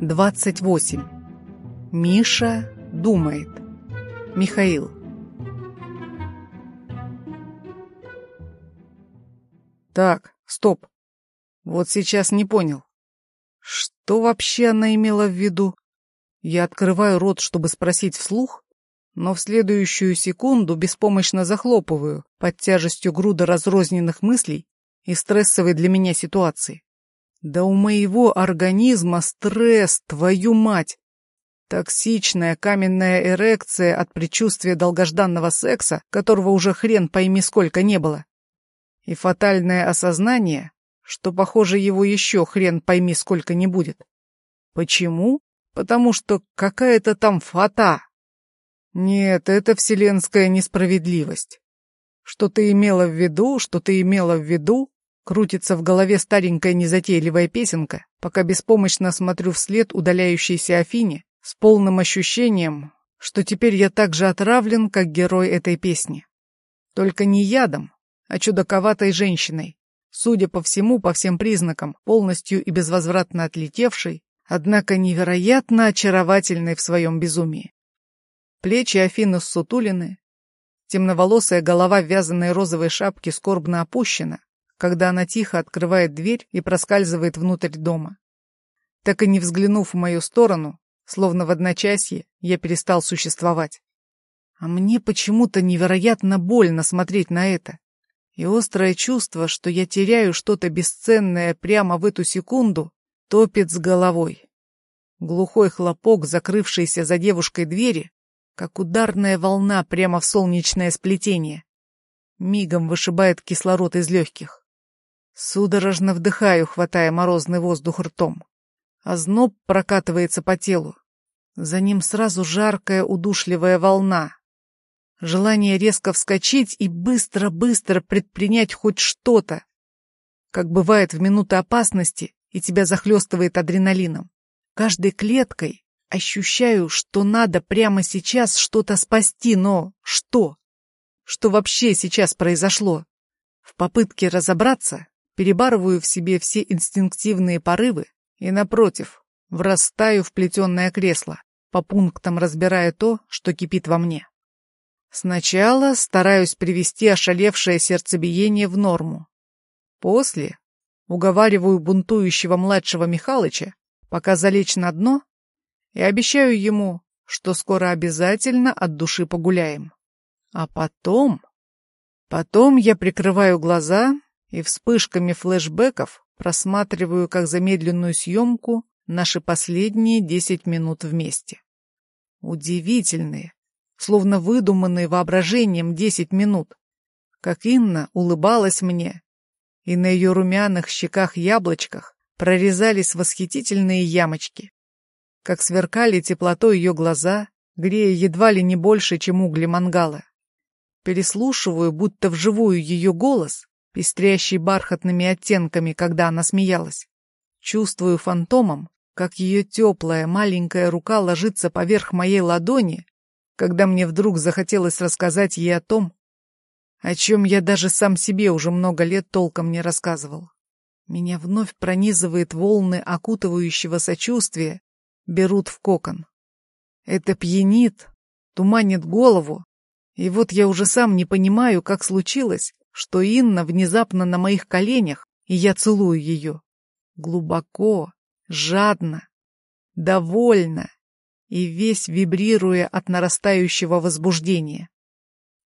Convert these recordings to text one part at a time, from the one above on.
28. Миша думает. Михаил. Так, стоп. Вот сейчас не понял. Что вообще она имела в виду? Я открываю рот, чтобы спросить вслух, но в следующую секунду беспомощно захлопываю под тяжестью груда разрозненных мыслей и стрессовой для меня ситуации. Да у моего организма стресс, твою мать! Токсичная каменная эрекция от предчувствия долгожданного секса, которого уже хрен пойми сколько не было. И фатальное осознание, что, похоже, его еще хрен пойми сколько не будет. Почему? Потому что какая-то там фата. Нет, это вселенская несправедливость. Что ты имела в виду, что ты имела в виду, крутится в голове старенькая незатейливая песенка, пока беспомощно смотрю вслед удаляющейся Афине с полным ощущением, что теперь я так же отравлен, как герой этой песни. Только не ядом, а чудаковатой женщиной, судя по всему, по всем признакам, полностью и безвозвратно отлетевшей, однако невероятно очаровательной в своем безумии. Плечи Афины ссутулины, темноволосая голова в вязаной розовой шапке скорбно опущена, когда она тихо открывает дверь и проскальзывает внутрь дома. Так и не взглянув в мою сторону, словно в одночасье, я перестал существовать. А мне почему-то невероятно больно смотреть на это и острое чувство, что я теряю что-то бесценное прямо в эту секунду, топит с головой. Глухой хлопок, закрывшийся за девушкой двери, как ударная волна прямо в солнечное сплетение. Мигом вышибает кислород из легких. Судорожно вдыхаю, хватая морозный воздух ртом. А зноб прокатывается по телу. За ним сразу жаркая удушливая волна, Желание резко вскочить и быстро-быстро предпринять хоть что-то. Как бывает в минуты опасности, и тебя захлестывает адреналином. Каждой клеткой ощущаю, что надо прямо сейчас что-то спасти, но что? Что вообще сейчас произошло? В попытке разобраться перебарываю в себе все инстинктивные порывы и, напротив, врастаю в плетенное кресло, по пунктам разбирая то, что кипит во мне. Сначала стараюсь привести ошалевшее сердцебиение в норму. После уговариваю бунтующего младшего Михалыча пока залечь на дно и обещаю ему, что скоро обязательно от души погуляем. А потом... Потом я прикрываю глаза и вспышками флешбеков просматриваю как замедленную съемку наши последние десять минут вместе. Удивительные, словно выдуманные воображением десять минут. Как Инна улыбалась мне, и на ее румяных щеках-яблочках прорезались восхитительные ямочки. Как сверкали теплотой ее глаза, грея едва ли не больше, чем угли мангала. Переслушиваю, будто вживую ее голос, пестрящий бархатными оттенками, когда она смеялась. Чувствую фантомом, как ее теплая маленькая рука ложится поверх моей ладони когда мне вдруг захотелось рассказать ей о том, о чем я даже сам себе уже много лет толком не рассказывал. Меня вновь пронизывает волны окутывающего сочувствия, берут в кокон. Это пьянит, туманит голову, и вот я уже сам не понимаю, как случилось, что Инна внезапно на моих коленях, и я целую ее. Глубоко, жадно, довольно, и весь вибрируя от нарастающего возбуждения.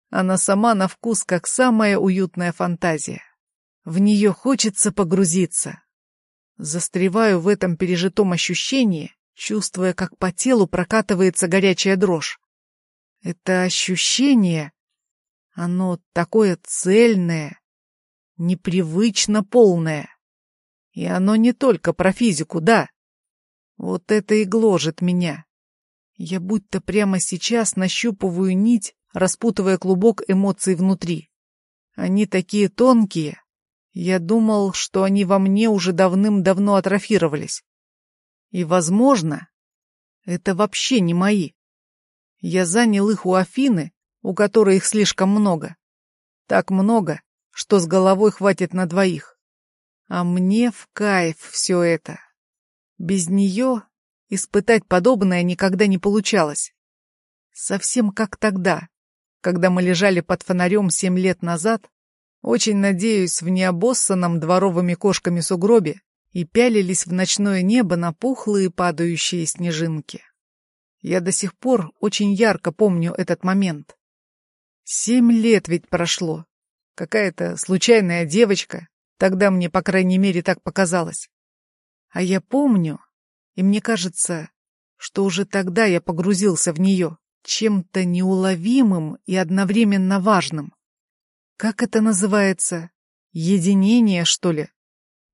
Она сама на вкус как самая уютная фантазия. В нее хочется погрузиться. Застреваю в этом пережитом ощущении, чувствуя, как по телу прокатывается горячая дрожь. Это ощущение, оно такое цельное, непривычно полное. И оно не только про физику, да. Вот это и гложет меня. Я будто прямо сейчас нащупываю нить, распутывая клубок эмоций внутри. Они такие тонкие. Я думал, что они во мне уже давным-давно атрофировались. И, возможно, это вообще не мои. Я занял их у Афины, у которой их слишком много. Так много, что с головой хватит на двоих. А мне в кайф все это. Без нее испытать подобное никогда не получалось. Совсем как тогда, когда мы лежали под фонарем семь лет назад, очень надеюсь, в необоссанном дворовыми кошками сугробе и пялились в ночное небо на пухлые падающие снежинки. Я до сих пор очень ярко помню этот момент. Семь лет ведь прошло. Какая-то случайная девочка, тогда мне, по крайней мере, так показалось. А я помню, и мне кажется, что уже тогда я погрузился в нее чем-то неуловимым и одновременно важным. Как это называется? Единение, что ли?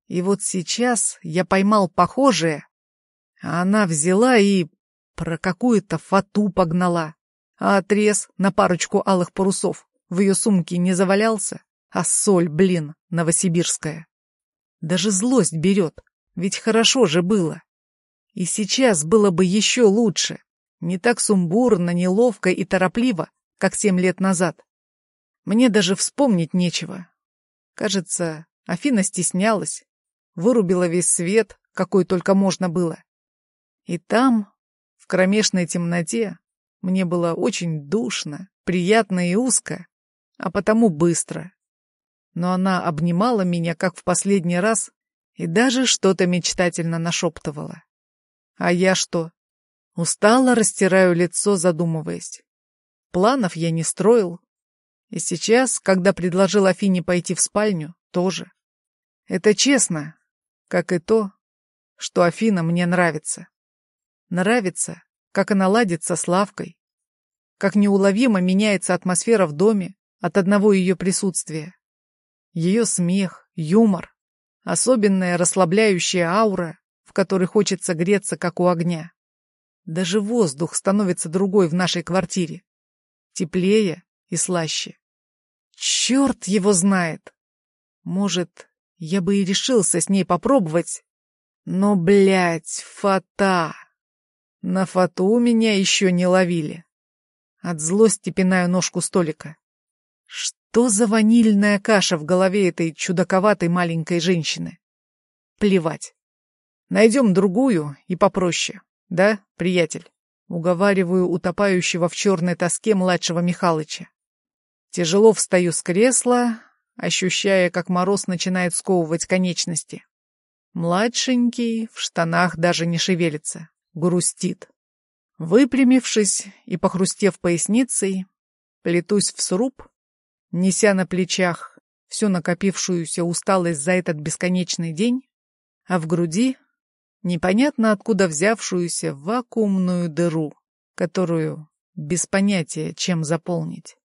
И вот сейчас я поймал похожее, а она взяла и про какую-то фату погнала. А отрез на парочку алых парусов в ее сумке не завалялся, а соль, блин, новосибирская. Даже злость берет, ведь хорошо же было. И сейчас было бы еще лучше, не так сумбурно, неловко и торопливо, как семь лет назад. Мне даже вспомнить нечего. Кажется, Афина стеснялась, вырубила весь свет, какой только можно было. И там, в кромешной темноте, мне было очень душно, приятно и узко, а потому быстро. Но она обнимала меня, как в последний раз, и даже что-то мечтательно нашептывала. А я что? Устало растираю лицо, задумываясь. Планов я не строил. И сейчас, когда предложил Афине пойти в спальню, тоже. Это честно, как и то, что Афина мне нравится. Нравится, как она ладится с Лавкой, как неуловимо меняется атмосфера в доме от одного ее присутствия. Ее смех, юмор, особенная расслабляющая аура, в которой хочется греться, как у огня. Даже воздух становится другой в нашей квартире. Теплее и слаще. Черт его знает! Может, я бы и решился с ней попробовать, но, блядь, фата! На фату меня еще не ловили. От злости пинаю ножку столика. Что за ванильная каша в голове этой чудаковатой маленькой женщины? Плевать. Найдем другую и попроще. Да, приятель? Уговариваю утопающего в черной тоске младшего Михалыча. Тяжело встаю с кресла, ощущая, как мороз начинает сковывать конечности. Младшенький в штанах даже не шевелится грустит. Выпрямившись и похрустев поясницей, плетусь в сруб, неся на плечах всю накопившуюся усталость за этот бесконечный день, а в груди непонятно откуда взявшуюся вакуумную дыру, которую без понятия чем заполнить.